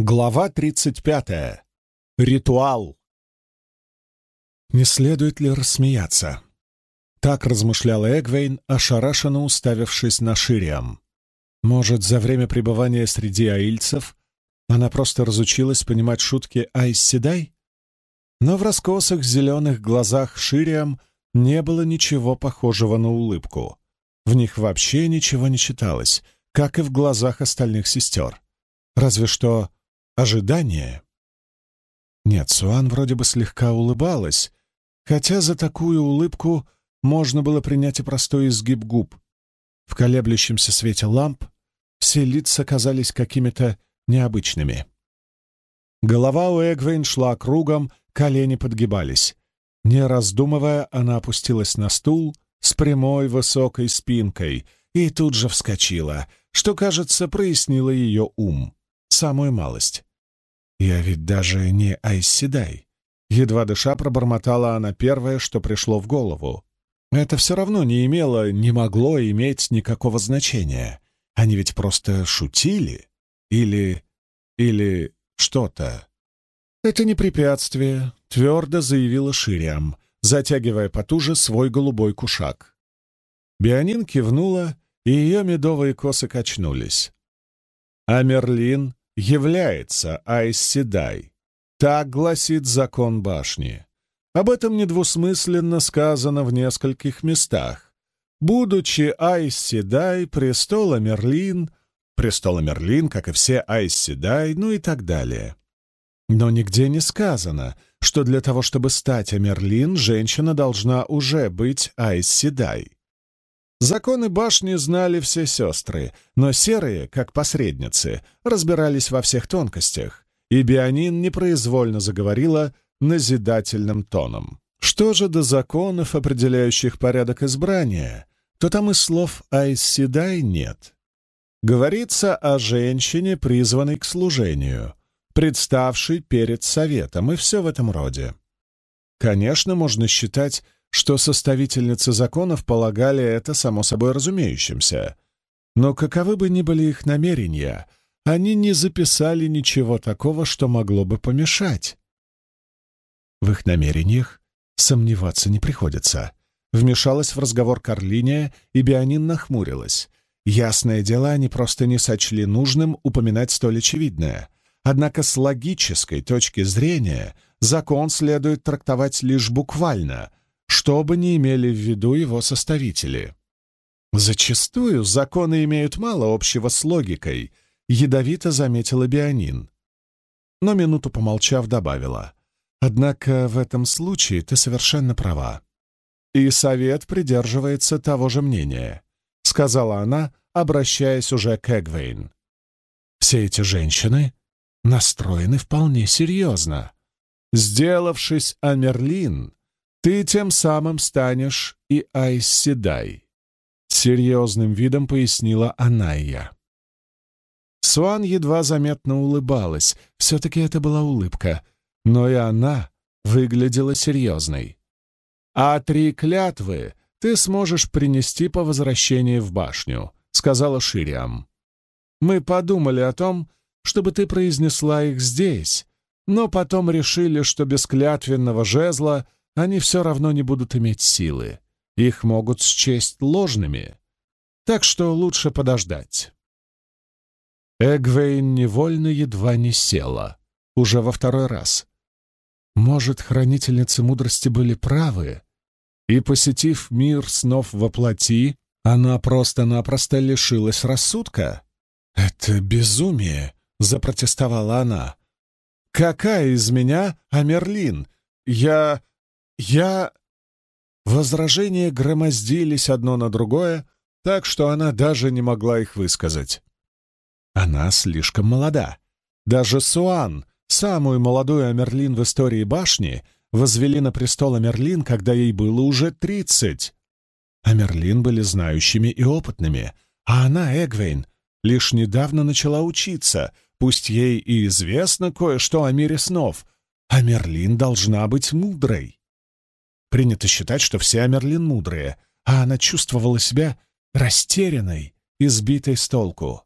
Глава 35. Ритуал. Не следует ли рассмеяться? Так размышлял Эгвейн, ошарашенно уставившись на Шириам. Может, за время пребывания среди аильцев она просто разучилась понимать шутки Айс Но в раскосых зеленых глазах Шириам не было ничего похожего на улыбку. В них вообще ничего не читалось, как и в глазах остальных сестер. Разве что ожидание. Нет, Суан вроде бы слегка улыбалась, хотя за такую улыбку можно было принять и простой изгиб губ. В колеблющемся свете ламп все лица казались какими-то необычными. Голова у Эгвейн шла кругом, колени подгибались. Не раздумывая, она опустилась на стул с прямой высокой спинкой и тут же вскочила, что, кажется, прояснило ее ум. Самую малость. «Я ведь даже не Айсседай». Едва дыша пробормотала она первое, что пришло в голову. Это все равно не имело, не могло иметь никакого значения. Они ведь просто шутили. Или... или что-то. «Это не препятствие», — твердо заявила Шириам, затягивая потуже свой голубой кушак. Бионин кивнула, и ее медовые косы качнулись. А Мерлин является Айсседай. Так гласит закон башни. Об этом недвусмысленно сказано в нескольких местах. Будучи Айсседай, престола Мерлин, престола Мерлин, как и все Айсседай, ну и так далее. Но нигде не сказано, что для того, чтобы стать Амерлин, женщина должна уже быть Айсседай. Законы башни знали все сестры, но серые, как посредницы, разбирались во всех тонкостях, и Бионин непроизвольно заговорила назидательным тоном. Что же до законов, определяющих порядок избрания, то там и слов «айсседай» нет. Говорится о женщине, призванной к служению, представшей перед советом, и все в этом роде. Конечно, можно считать, что составительницы законов полагали это само собой разумеющимся. Но каковы бы ни были их намерения, они не записали ничего такого, что могло бы помешать. В их намерениях сомневаться не приходится. Вмешалась в разговор Карлиния, и Бионин нахмурилась. Ясное дело, они просто не сочли нужным упоминать столь очевидное. Однако с логической точки зрения закон следует трактовать лишь буквально, что бы ни имели в виду его составители. Зачастую законы имеют мало общего с логикой, ядовито заметила Бионин. Но минуту помолчав, добавила. Однако в этом случае ты совершенно права. И совет придерживается того же мнения, сказала она, обращаясь уже к Эгвейн. Все эти женщины настроены вполне серьезно. Сделавшись Амерлин, ты тем самым станешь и Айсседай», — серьезным видом пояснила Анайя. Суан едва заметно улыбалась, все-таки это была улыбка, но и она выглядела серьезной. «А три клятвы ты сможешь принести по возвращении в башню», — сказала Шириам. «Мы подумали о том, чтобы ты произнесла их здесь, но потом решили, что без клятвенного жезла — они все равно не будут иметь силы. Их могут счесть ложными. Так что лучше подождать. Эгвейн невольно едва не села. Уже во второй раз. Может, хранительницы мудрости были правы, и, посетив мир снов во плоти, она просто-напросто лишилась рассудка? «Это безумие!» — запротестовала она. «Какая из меня Амерлин? Я... «Я...» Возражения громоздились одно на другое, так что она даже не могла их высказать. Она слишком молода. Даже Суан, самую молодую Амерлин в истории башни, возвели на престол Амерлин, когда ей было уже тридцать. Амерлин были знающими и опытными, а она, Эгвейн, лишь недавно начала учиться, пусть ей и известно кое-что о мире снов, а Мерлин должна быть мудрой. Принято считать, что все Амерлин мудрые, а она чувствовала себя растерянной и сбитой с толку.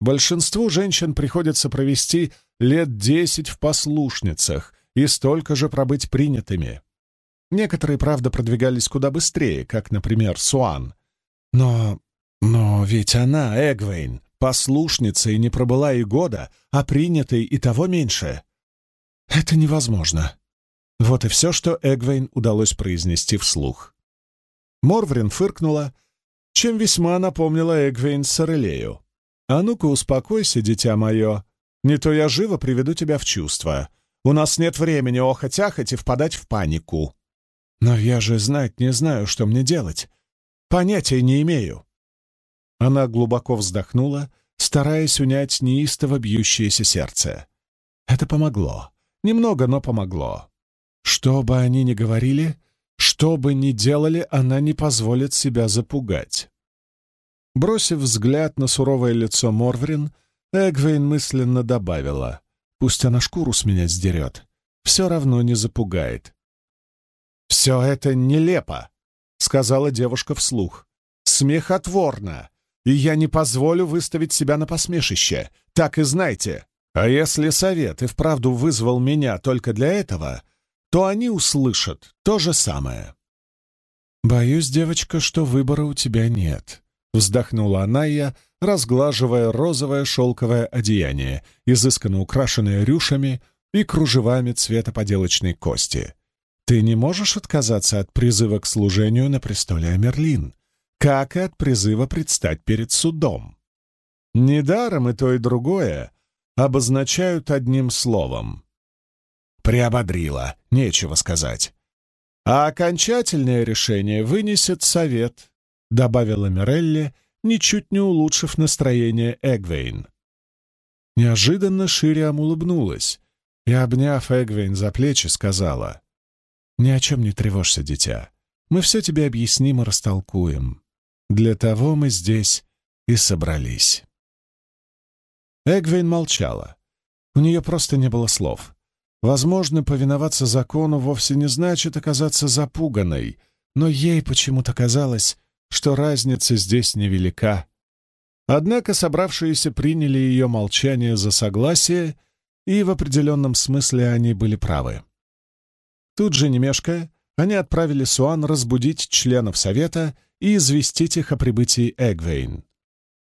Большинству женщин приходится провести лет десять в послушницах и столько же пробыть принятыми. Некоторые, правда, продвигались куда быстрее, как, например, Суан. Но... но ведь она, Эгвейн, послушница и не пробыла и года, а принятой и того меньше. Это невозможно. Вот и все, что Эгвейн удалось произнести вслух. Морврин фыркнула, чем весьма напомнила Эгвейн Сорелею. «А ну-ка успокойся, дитя мое, не то я живо приведу тебя в чувство. У нас нет времени охоть-ахоть и впадать в панику». «Но я же знать не знаю, что мне делать. Понятия не имею». Она глубоко вздохнула, стараясь унять неистово бьющееся сердце. Это помогло. Немного, но помогло. Что бы они ни говорили, что бы ни делали, она не позволит себя запугать. Бросив взгляд на суровое лицо Морврин, Эгвейн мысленно добавила, «Пусть она шкуру с меня сдерет, все равно не запугает». «Все это нелепо», — сказала девушка вслух. «Смехотворно, и я не позволю выставить себя на посмешище, так и знайте. А если совет и вправду вызвал меня только для этого, то они услышат то же самое. «Боюсь, девочка, что выбора у тебя нет», — вздохнула Анайя, разглаживая розовое шелковое одеяние, изысканно украшенное рюшами и кружевами цвета поделочной кости. «Ты не можешь отказаться от призыва к служению на престоле Амерлин, как и от призыва предстать перед судом. Недаром и то, и другое обозначают одним словом. Приободрила, нечего сказать. А окончательное решение вынесет совет, добавила Мирелли, ничуть не улучшив настроение Эгвейн. Неожиданно Шириам улыбнулась и, обняв Эгвейн за плечи, сказала, «Ни о чем не тревожься, дитя. Мы все тебе объясним и растолкуем. Для того мы здесь и собрались». Эгвейн молчала. У нее просто не было слов. Возможно, повиноваться закону вовсе не значит оказаться запуганной, но ей почему-то казалось, что разница здесь невелика. Однако собравшиеся приняли ее молчание за согласие, и в определенном смысле они были правы. Тут же, не мешкая, они отправили Суан разбудить членов совета и известить их о прибытии Эгвейн.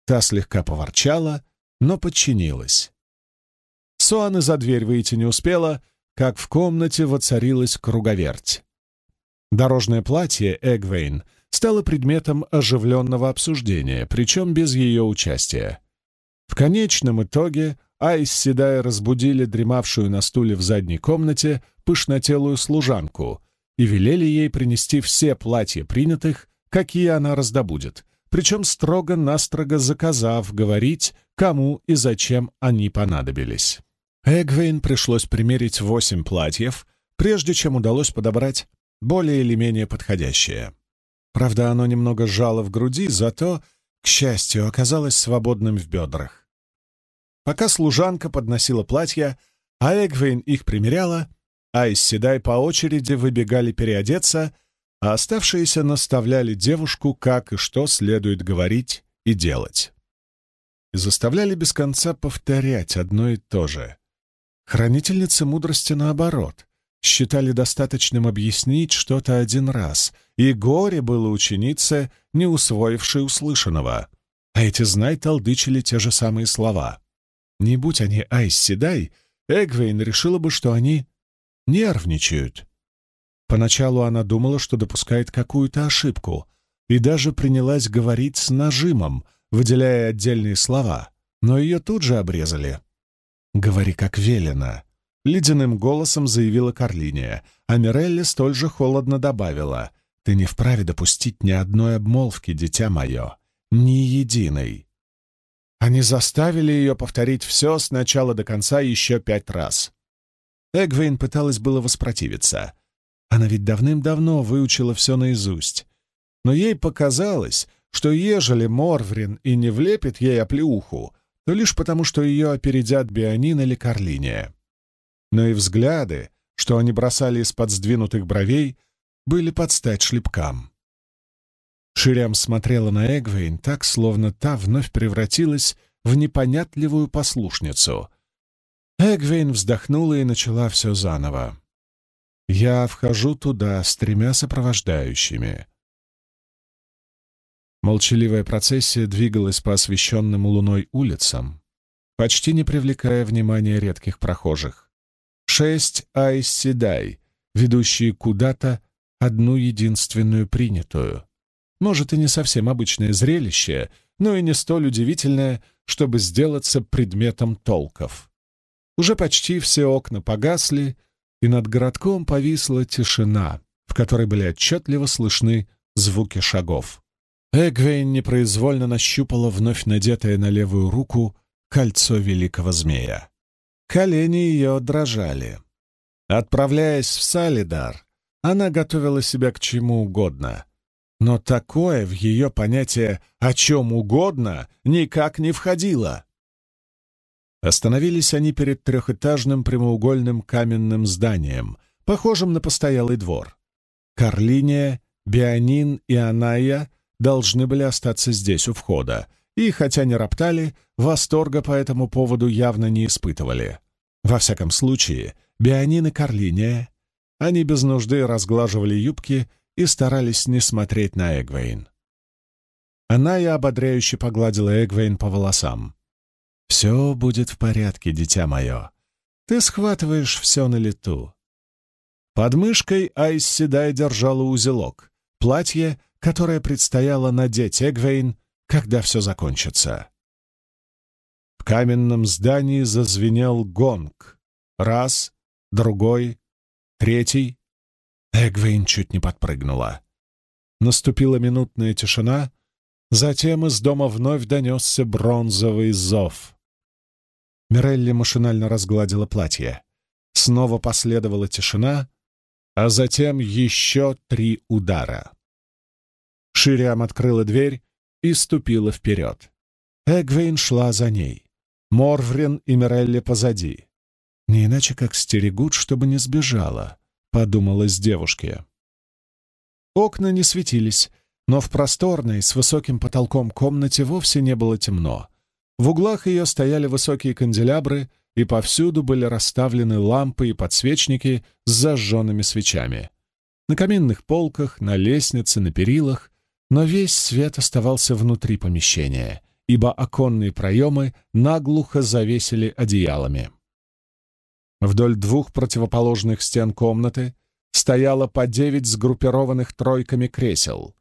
Та слегка поворчала, но подчинилась. Суан и за дверь выйти не успела, как в комнате воцарилась круговерть. Дорожное платье Эгвейн стало предметом оживленного обсуждения, причем без ее участия. В конечном итоге Айс Седая разбудили дремавшую на стуле в задней комнате пышнотелую служанку и велели ей принести все платья принятых, какие она раздобудет, причем строго-настрого заказав говорить, кому и зачем они понадобились. Эгвейн пришлось примерить восемь платьев, прежде чем удалось подобрать более или менее подходящее. Правда, оно немного сжало в груди, зато, к счастью, оказалось свободным в бедрах. Пока служанка подносила платья, а Эгвейн их примеряла, а из Седай по очереди выбегали переодеться а оставшиеся наставляли девушку, как и что следует говорить и делать. И заставляли без конца повторять одно и то же. Хранительницы мудрости, наоборот, считали достаточным объяснить что-то один раз, и горе было ученице, не усвоившей услышанного. А эти знай толдычили те же самые слова. Не будь они Айс Седай, Эгвейн решила бы, что они нервничают — Поначалу она думала, что допускает какую-то ошибку, и даже принялась говорить с нажимом, выделяя отдельные слова, но ее тут же обрезали. «Говори, как велено», — ледяным голосом заявила Карлиния, а Мирелли столь же холодно добавила, «Ты не вправе допустить ни одной обмолвки, дитя мое, ни единой». Они заставили ее повторить все с начала до конца еще пять раз. Эгвейн пыталась было воспротивиться — она ведь давным-давно выучила все наизусть. Но ей показалось, что ежели Морврин и не влепит ей оплеуху, то лишь потому, что ее опередят Бионин или Карлиния. Но и взгляды, что они бросали из-под сдвинутых бровей, были под стать шлепкам. Ширям смотрела на Эгвейн так, словно та вновь превратилась в непонятливую послушницу. Эгвейн вздохнула и начала все заново. «Я вхожу туда с тремя сопровождающими». Молчаливая процессия двигалась по освещенным луной улицам, почти не привлекая внимания редких прохожих. Шесть айсседай, ведущие куда-то одну единственную принятую. Может, и не совсем обычное зрелище, но и не столь удивительное, чтобы сделаться предметом толков. Уже почти все окна погасли, и над городком повисла тишина, в которой были отчетливо слышны звуки шагов. Эгвейн непроизвольно нащупала вновь надетое на левую руку кольцо великого змея. Колени ее дрожали. Отправляясь в Салидар, она готовила себя к чему угодно, но такое в ее понятие «о чем угодно» никак не входило. Остановились они перед трехэтажным прямоугольным каменным зданием, похожим на постоялый двор. Карлиния, Бианин и Аная должны были остаться здесь, у входа, и, хотя не роптали, восторга по этому поводу явно не испытывали. Во всяком случае, Бианин и Карлиния, они без нужды разглаживали юбки и старались не смотреть на Эгвейн. Она и ободряюще погладила Эгвейн по волосам. «Все будет в порядке, дитя мое. Ты схватываешь все на лету». Под мышкой Айс Седай держала узелок, платье, которое предстояло надеть Эгвейн, когда все закончится. В каменном здании зазвенел гонг. Раз, другой, третий. Эгвейн чуть не подпрыгнула. Наступила минутная тишина, затем из дома вновь донесся бронзовый зов. Мирелли машинально разгладила платье. Снова последовала тишина, а затем еще три удара. Шириам открыла дверь и ступила вперед. Эгвейн шла за ней. Морврин и Мирелли позади. Не иначе как стерегут, чтобы не сбежала подумалось девушке. Окна не светились, но в просторной, с высоким потолком комнате вовсе не было темно. В углах ее стояли высокие канделябры, и повсюду были расставлены лампы и подсвечники с зажженными свечами. На каминных полках, на лестнице, на перилах, но весь свет оставался внутри помещения, ибо оконные проемы наглухо завесили одеялами. Вдоль двух противоположных стен комнаты стояло по девять сгруппированных тройками кресел.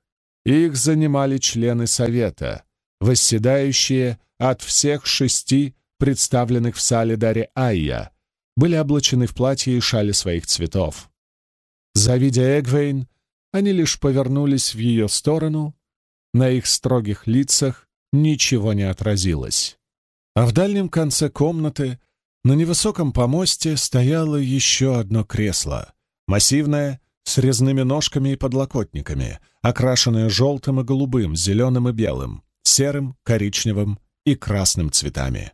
Их занимали члены Совета, восседающие от всех шести представленных в сале Даре Айя, были облачены в платья и шали своих цветов. Завидя Эгвейн, они лишь повернулись в ее сторону, на их строгих лицах ничего не отразилось. А в дальнем конце комнаты на невысоком помосте стояло еще одно кресло, массивное, с резными ножками и подлокотниками, окрашенное желтым и голубым, зеленым и белым, серым, коричневым и красным цветами.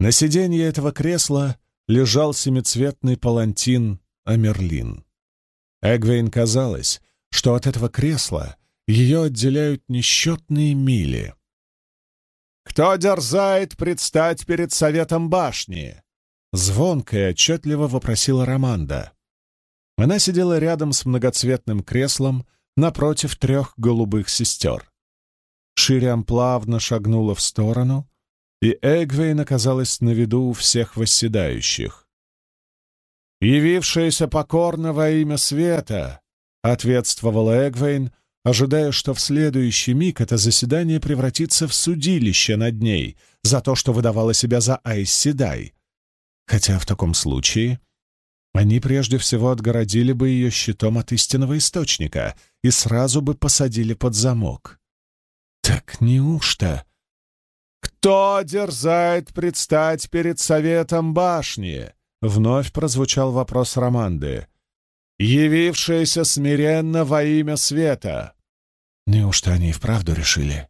На сиденье этого кресла лежал семицветный палантин Амерлин. Эгвейн казалось, что от этого кресла ее отделяют несчетные мили — «Кто дерзает предстать перед советом башни?» Звонко и отчетливо вопросила Романда. Она сидела рядом с многоцветным креслом напротив трех голубых сестер. Шириам плавно шагнула в сторону, и Эгвейн оказалась на виду у всех восседающих. «Явившаяся покорно во имя света», — ответствовала Эгвейн, ожидая, что в следующий миг это заседание превратится в судилище над ней за то, что выдавала себя за Айсседай. Хотя в таком случае они прежде всего отгородили бы ее щитом от истинного источника и сразу бы посадили под замок. Так неужто? «Кто дерзает предстать перед советом башни?» — вновь прозвучал вопрос Романды явившаяся смиренно во имя света. Неужто они и вправду решили?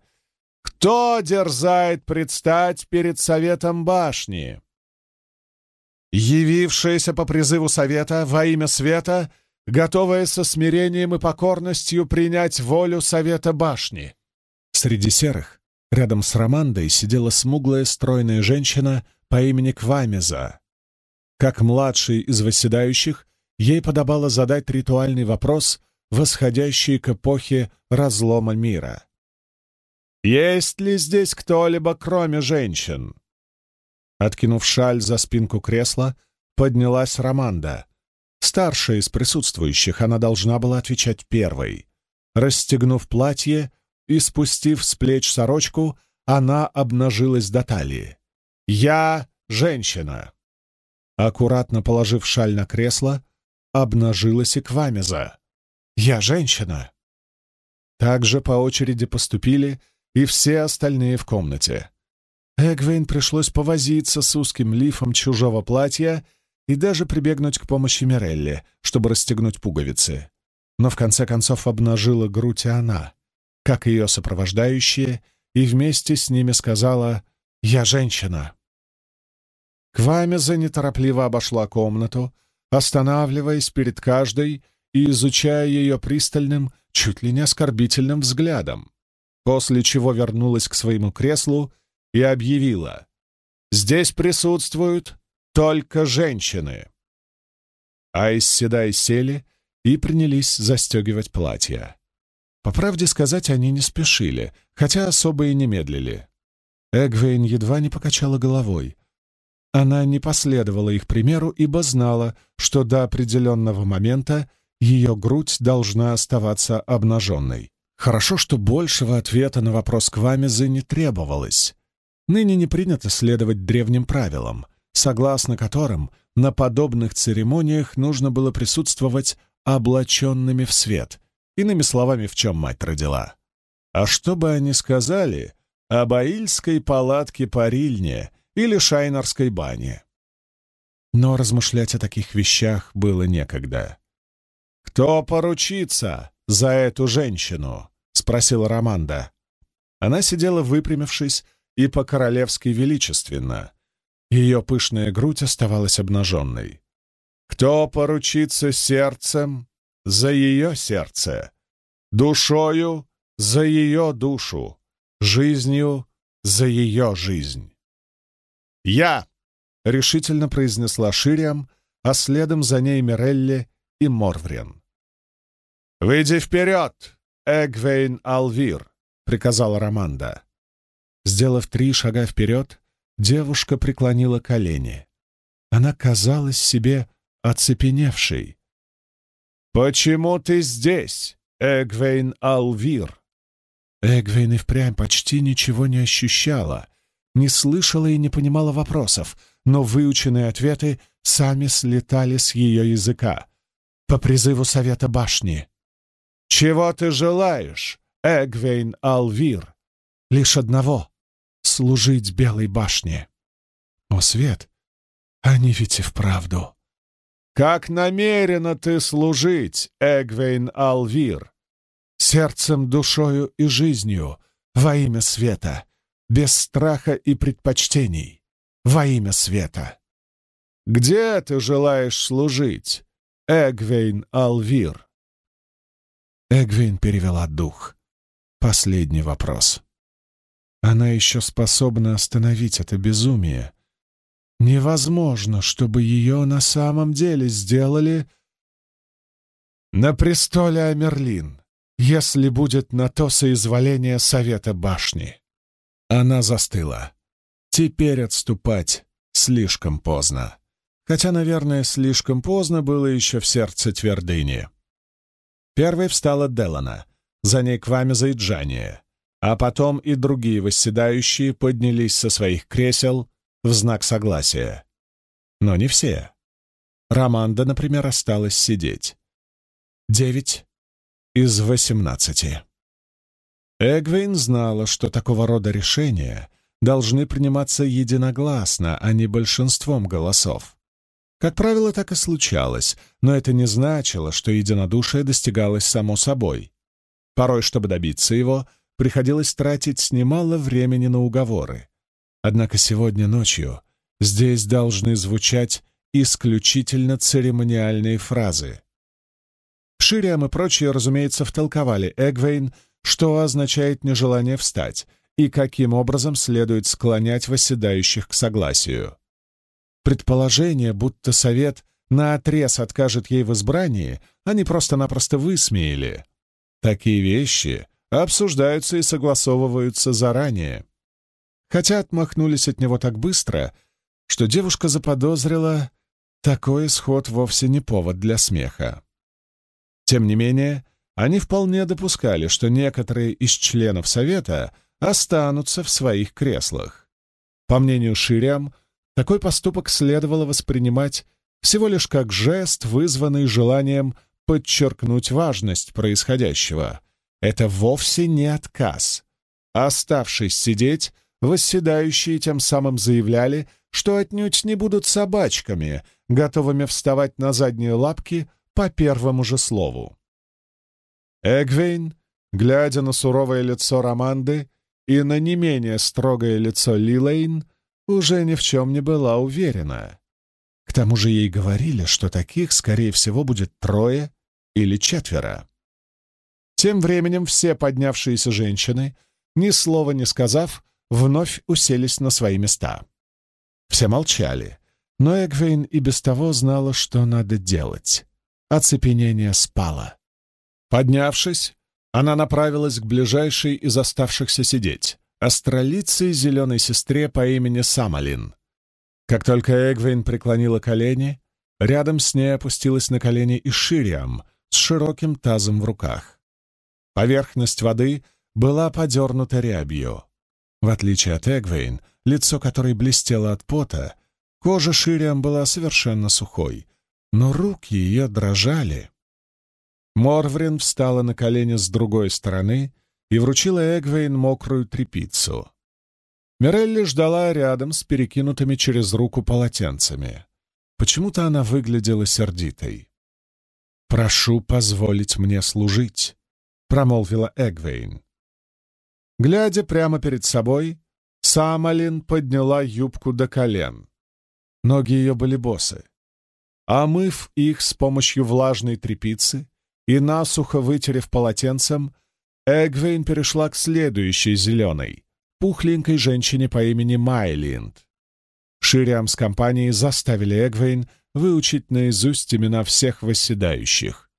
Кто дерзает предстать перед советом башни? Явившаяся по призыву совета во имя света, готовая со смирением и покорностью принять волю совета башни. Среди серых Рядом с Романдой сидела смуглая стройная женщина по имени Квамеза. Как младший из восседающих, ей подобало задать ритуальный вопрос, восходящий к эпохе разлома мира. «Есть ли здесь кто-либо, кроме женщин?» Откинув шаль за спинку кресла, поднялась Романда. Старшая из присутствующих, она должна была отвечать первой. Расстегнув платье и спустив с плеч сорочку, она обнажилась до талии. «Я женщина!» Аккуратно положив шаль на кресло, обнажилась и Квамеза. «Я женщина!» Также по очереди поступили и все остальные в комнате. Эгвейн пришлось повозиться с узким лифом чужого платья и даже прибегнуть к помощи Мирелли, чтобы расстегнуть пуговицы. Но в конце концов обнажила грудь она, как ее сопровождающие, и вместе с ними сказала «Я женщина». Квамеза неторопливо обошла комнату, останавливаясь перед каждой и изучая ее пристальным, чуть ли не оскорбительным взглядом, после чего вернулась к своему креслу и объявила «Здесь присутствуют только женщины». Айс седай сели и принялись застегивать платья. По правде сказать, они не спешили, хотя особо и не медлили. Эгвейн едва не покачала головой. Она не последовала их примеру, ибо знала, что до определенного момента ее грудь должна оставаться обнаженной. Хорошо, что большего ответа на вопрос Квамезы не требовалось. Ныне не принято следовать древним правилам, согласно которым на подобных церемониях нужно было присутствовать облаченными в свет, иными словами, в чем мать родила. А что бы они сказали об аильской палатке парильне или шайнарской бане? Но размышлять о таких вещах было некогда. «Кто поручится за эту женщину?» — спросила Романда. Она сидела выпрямившись и по-королевски величественно. Ее пышная грудь оставалась обнаженной. «Кто поручится сердцем за ее сердце, душою за ее душу, жизнью за ее жизнь?» «Я!» — решительно произнесла Шириам, а следом за ней Мирелли и Морврен. «Выйди вперед, Эгвейн Алвир!» — приказала Романда. Сделав три шага вперед, девушка преклонила колени. Она казалась себе оцепеневшей. «Почему ты здесь, Эгвейн Алвир?» Эгвейн и впрямь почти ничего не ощущала, не слышала и не понимала вопросов, но выученные ответы сами слетали с ее языка. По призыву Совета Башни. «Чего ты желаешь, Эгвейн Алвир?» «Лишь одного — служить Белой Башне». «О, Свет, они ведь и вправду...» «Как намерена ты служить, Эгвейн Алвир?» «Сердцем, душою и жизнью, во имя света, без страха и предпочтений, во имя света». «Где ты желаешь служить, Эгвейн Алвир?» Эгвин перевела дух. Последний вопрос. Она еще способна остановить это безумие. Невозможно, чтобы ее на самом деле сделали на престоле Амерлин, если будет на то соизволение Совета Башни. Она застыла. Теперь отступать слишком поздно. Хотя, наверное, слишком поздно было еще в сердце твердыни. Первой встала Делана, за ней Квамеза и Джания, а потом и другие восседающие поднялись со своих кресел в знак согласия. Но не все. Романда, например, осталась сидеть. Девять из восемнадцати. Эгвейн знала, что такого рода решения должны приниматься единогласно, а не большинством голосов. Как правило, так и случалось, но это не значило, что единодушие достигалось само собой. Порой, чтобы добиться его, приходилось тратить немало времени на уговоры. Однако сегодня ночью здесь должны звучать исключительно церемониальные фразы. Шириам и прочие, разумеется, втолковали Эгвейн, что означает нежелание встать, и каким образом следует склонять восседающих к согласию. Предположение, будто совет наотрез откажет ей в избрании, они просто-напросто высмеяли. Такие вещи обсуждаются и согласовываются заранее. Хотя отмахнулись от него так быстро, что девушка заподозрила, такой исход вовсе не повод для смеха. Тем не менее, они вполне допускали, что некоторые из членов Совета останутся в своих креслах. По мнению Шириам, такой поступок следовало воспринимать всего лишь как жест, вызванный желанием подчеркнуть важность происходящего. Это вовсе не отказ. Оставшись сидеть, восседающие тем самым заявляли, что отнюдь не будут собачками, готовыми вставать на задние лапки по первому же слову. Эгвейн, глядя на суровое лицо Романды и на не менее строгое лицо Лилейн, уже ни в чем не была уверена. К тому же ей говорили, что таких, скорее всего, будет трое или четверо. Тем временем все поднявшиеся женщины, ни слова не сказав, вновь уселись на свои места. Все молчали, но Эгвейн и без того знала, что надо делать. Оцепенение спало. Поднявшись, она направилась к ближайшей из оставшихся сидеть, астролице зеленой сестре по имени Самалин. Как только Эгвейн преклонила колени, рядом с ней опустилась на колени и Шириам с широким тазом в руках. Поверхность воды была подернута рябью. В отличие от Эгвейн, лицо которой блестело от пота, кожа Шириам была совершенно сухой, но руки ее дрожали. Морврин встала на колени с другой стороны и вручила Эгвейн мокрую тряпицу. Мирелли ждала рядом с перекинутыми через руку полотенцами. Почему-то она выглядела сердитой. «Прошу позволить мне служить», — промолвила Эгвейн. Глядя прямо перед собой, Самалин подняла юбку до колен. Ноги ее были босы. Омыв их с помощью влажной тряпицы и насухо вытерев полотенцем, Эгвейн перешла к следующей зеленой, пухленькой женщине по имени Майлинд. Шириам с компанией заставили Эгвейн выучить наизусть имена всех восседающих.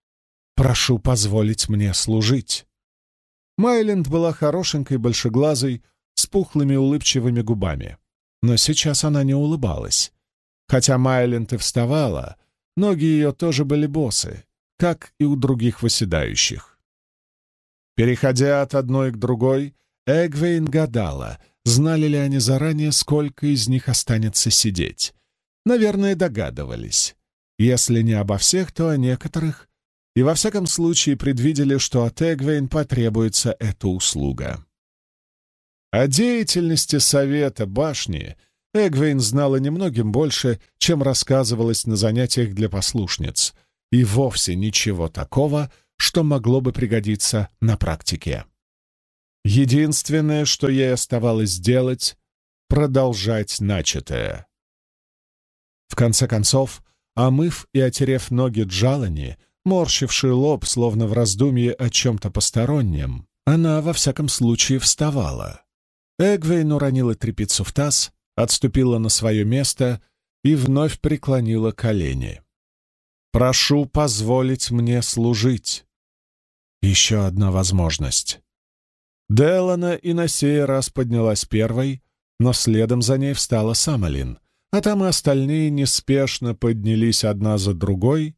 «Прошу позволить мне служить». Майленд была хорошенькой, большеглазой, с пухлыми улыбчивыми губами. Но сейчас она не улыбалась. Хотя Майленд и вставала, ноги ее тоже были босы, как и у других восседающих. Переходя от одной к другой, Эгвейн гадала, знали ли они заранее, сколько из них останется сидеть. Наверное, догадывались. Если не обо всех, то о некоторых, и во всяком случае предвидели, что от Эгвейн потребуется эта услуга. О деятельности Совета Башни Эгвейн знала немногим больше, чем рассказывалось на занятиях для послушниц, и вовсе ничего такого, что могло бы пригодиться на практике. Единственное, что ей оставалось сделать — продолжать начатое. В конце концов, омыв и отерев ноги Джалани, морщивший лоб, словно в раздумье о чем-то постороннем, она, во всяком случае, вставала. Эгвейн уронила трепицу в таз, отступила на свое место и вновь преклонила колени. «Прошу позволить мне служить». Еще одна возможность. Делана и на сей раз поднялась первой, но следом за ней встала Самалин, а там и остальные неспешно поднялись одна за другой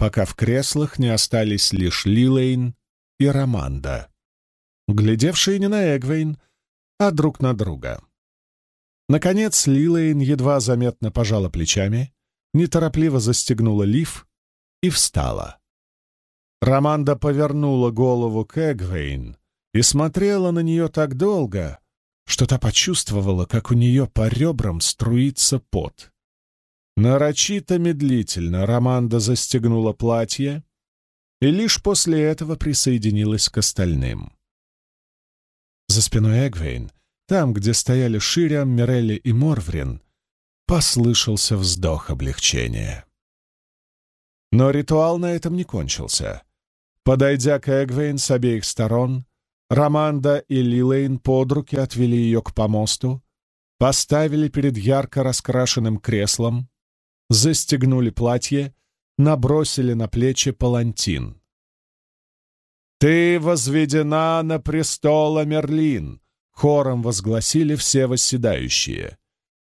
пока в креслах не остались лишь Лилейн и Романда, глядевшие не на Эгвейн, а друг на друга. Наконец Лилейн едва заметно пожала плечами, неторопливо застегнула лиф и встала. Романда повернула голову к Эгвейн и смотрела на нее так долго, что та почувствовала, как у нее по ребрам струится пот. Нарочито медлительно Романда застегнула платье и лишь после этого присоединилась к остальным. За спиной Эгвейн, там, где стояли Шириам, Мирелли и Морврин, послышался вздох облегчения. Но ритуал на этом не кончился. Подойдя к Эгвейн с обеих сторон, Романда и Лилейн под руки отвели ее к помосту, поставили перед ярко раскрашенным креслом, застегнули платье, набросили на плечи палантин. «Ты возведена на престол, Мерлин!» — хором возгласили все восседающие.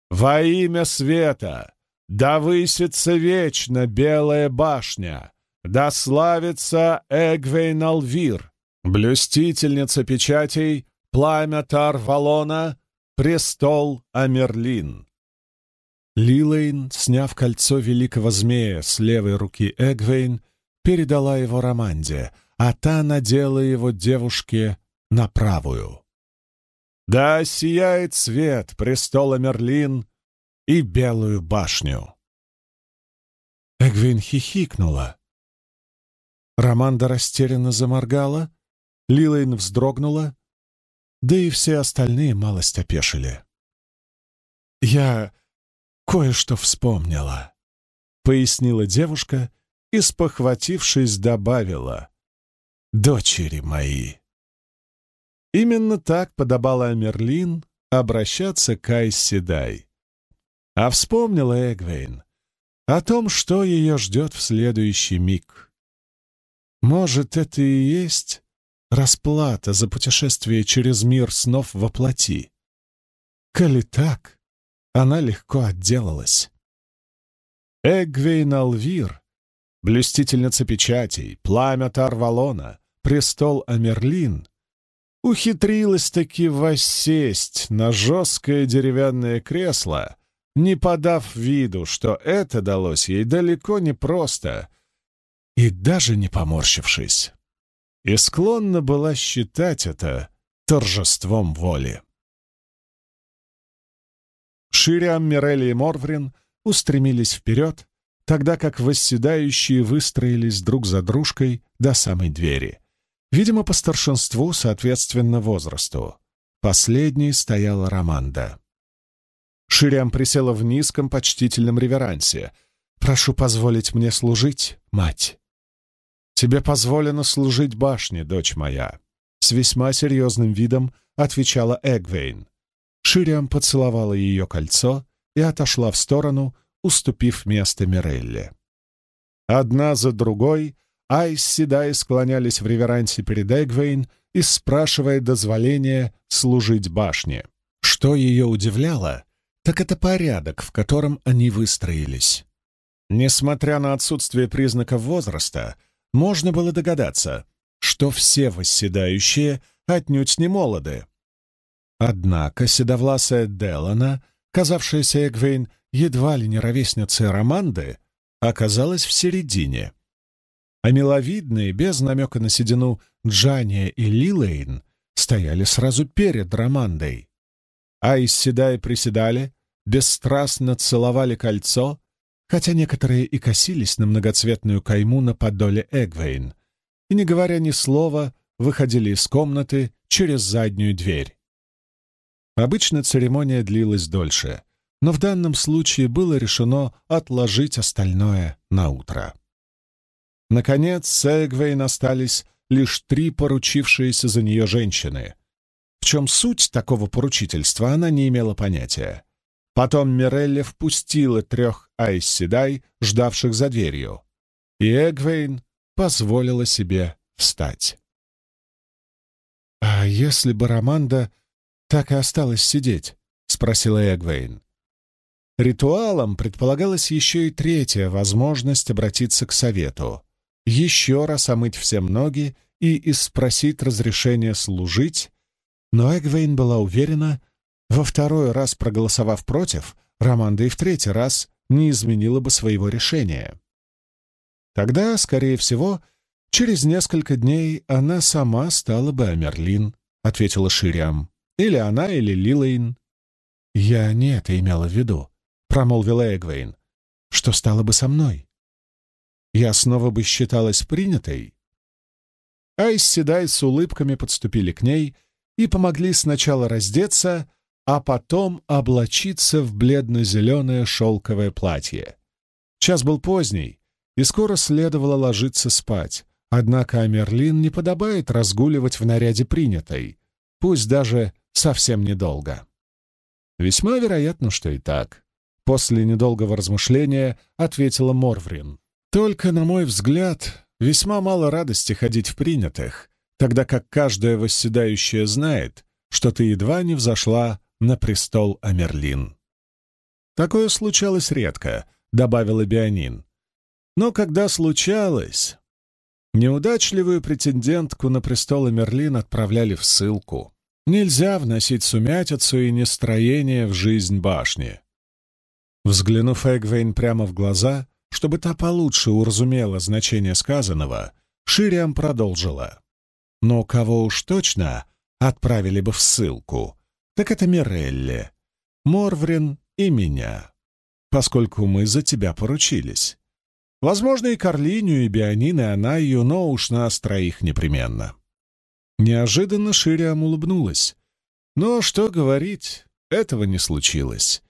«Во имя света! Да высится вечно белая башня! Да славится Эгвейн Алвир, блюстительница печатей, пламя Тар-Валона, престол Амерлин!» Лилейн, сняв кольцо великого змея с левой руки Эгвейн, передала его Романде, а та надела его девушке на правую. «Да сияет свет престола Мерлин и белую башню!» Эгвейн хихикнула. Романда растерянно заморгала, Лилейн вздрогнула, да и все остальные малость опешили. «Я кое-что вспомнила», — пояснила девушка и, спохватившись, добавила. «Дочери мои». Именно так подобала Амерлин обращаться к Айсседай. А вспомнила Эгвейн о том, что ее ждет в следующий миг. Может, это и есть расплата за путешествие через мир снов во плоти. Коли так, она легко отделалась. Эгвейн Алвир, блюстительница печатей, пламя Тарвалона, престол Амерлин, ухитрилась-таки воссесть на жесткое деревянное кресло, не подав виду, что это далось ей далеко не просто, и даже не поморщившись. И склонна была считать это торжеством воли. Шириам, Мирелли и Морврин устремились вперед, тогда как восседающие выстроились друг за дружкой до самой двери. Видимо, по старшинству, соответственно, возрасту. Последней стояла Романда. Шириам присела в низком почтительном реверансе. «Прошу позволить мне служить, мать». «Тебе позволено служить башне, дочь моя», — с весьма серьезным видом отвечала Эгвейн. Шириам поцеловала ее кольцо и отошла в сторону, уступив место Мирелле. Одна за другой Айс седая склонялись в реверансе перед Эгвейн и спрашивая дозволения служить башне. Что ее удивляло, так это порядок, в котором они выстроились. Несмотря на отсутствие признаков возраста, можно было догадаться, что все восседающие отнюдь не молоды, Однако седовласая Делана, казавшаяся Эгвейн едва ли не ровесницей Романды, оказалась в середине. А миловидные, без намека на седину, Джания и Лилейн стояли сразу перед Романдой. А из седая приседали, бесстрастно целовали кольцо, хотя некоторые и косились на многоцветную кайму на подоле Эгвейн, и, не говоря ни слова, выходили из комнаты через заднюю дверь. Обычно церемония длилась дольше, но в данном случае было решено отложить остальное на утро. Наконец, с Эгвейн остались лишь три поручившиеся за нее женщины. В чем суть такого поручительства, она не имела понятия. Потом Мирелли впустила трех Айсседай, ждавших за дверью, и Эгвейн позволила себе встать. А если бы Романда так и осталось сидеть?» — спросила Эгвейн. Ритуалом предполагалась еще и третья возможность обратиться к совету, еще раз омыть всем ноги и спросить разрешения служить, но Эгвейн была уверена, во второй раз проголосовав против, Романда и в третий раз не изменила бы своего решения. Тогда, скорее всего, через несколько дней она сама стала бы Амерлин, — ответила Шириам. Или она, или Лилейн. «Я не это имела в виду», — промолвила Эгвейн. «Что стало бы со мной? Я снова бы считалась принятой?» Айс Седай с улыбками подступили к ней и помогли сначала раздеться, а потом облачиться в бледно-зеленое шелковое платье. Час был поздний, и скоро следовало ложиться спать, Однако Амерлин не подобает разгуливать в наряде принятой, пусть даже совсем недолго. Весьма вероятно, что и так. После недолгого размышления ответила Морврин. Только, на мой взгляд, весьма мало радости ходить в принятых, тогда как каждая восседающая знает, что ты едва не взошла на престол Амерлин. Такое случалось редко, добавила Бионин. Но когда случалось, неудачливую претендентку на престол Амерлин отправляли в ссылку. Нельзя вносить сумятицу и нестроение в жизнь башни. Взглянув Эгвейн прямо в глаза, чтобы та получше уразумела значение сказанного, Шириам продолжила. «Но кого уж точно отправили бы в ссылку, так это Мирелли, Морврин и меня, поскольку мы за тебя поручились. Возможно, и Карлинию, и Бионин, и Анайю, но уж нас троих непременно». Неожиданно Шириам улыбнулась. Но что говорить, этого не случилось.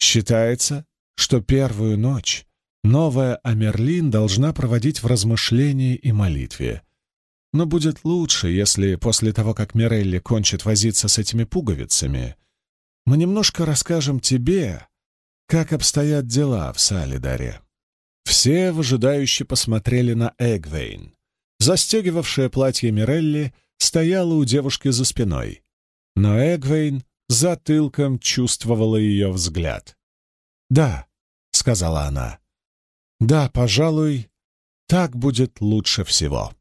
Считается, что первую ночь новая Амерлин должна проводить в размышлении и молитве. Но будет лучше, если после того, как Мирелли кончит возиться с этими пуговицами, мы немножко расскажем тебе, как обстоят дела в Салидаре. Все выжидающе посмотрели на Эгвейн. Застегивавшее платье Мирелли — стояла у девушки за спиной, но Эгвейн затылком чувствовала ее взгляд. «Да», — сказала она, — «да, пожалуй, так будет лучше всего».